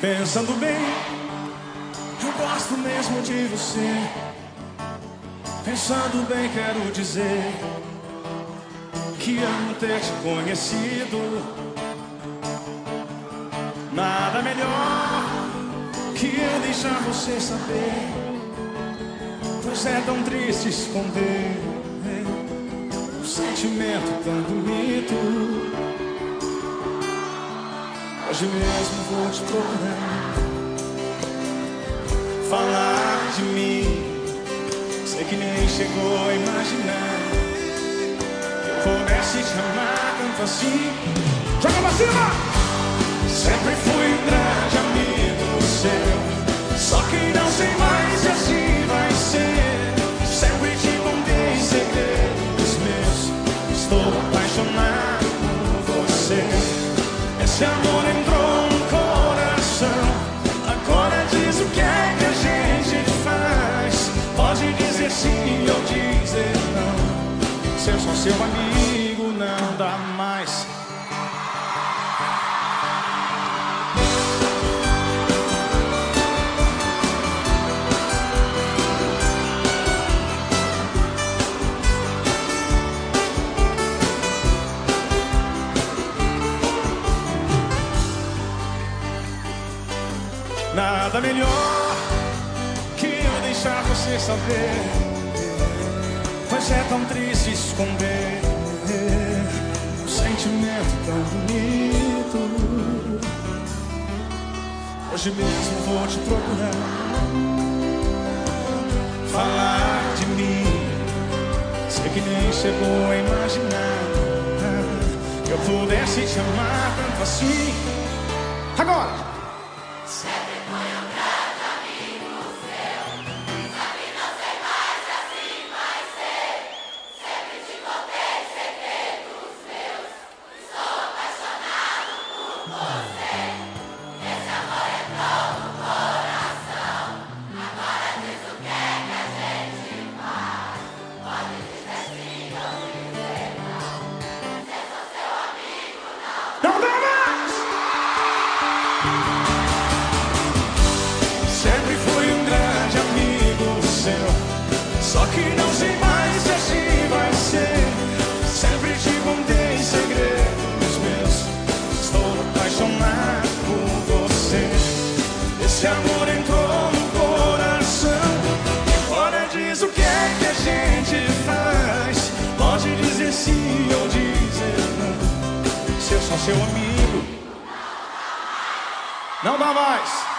Pensando bem, eu gosto mesmo de você. Pensando bem, quero dizer que amo ter te conhecido. Nada melhor que eu deixar você saber. Pois é tão triste esconder um sentimento tão bonito. Hoje mesmo vou te procurar. Falar de mim. Sei que nem chegou a imaginar. Que eu pudesse te amar tanto assim. Joga pra cima! Sempre fui um grande amigo seu. Só que não sei mais seu amigo, não dá mais. Nada melhor que eu deixar você saber É tão triste esconder um sentimento tão bonito. Hoje mesmo vou te procurar, falar de mim. Sei que nem chegou a imaginar que eu pudesse te amar tanto assim. Agora! Só não. Se eu sou seu amigo, não dá mais.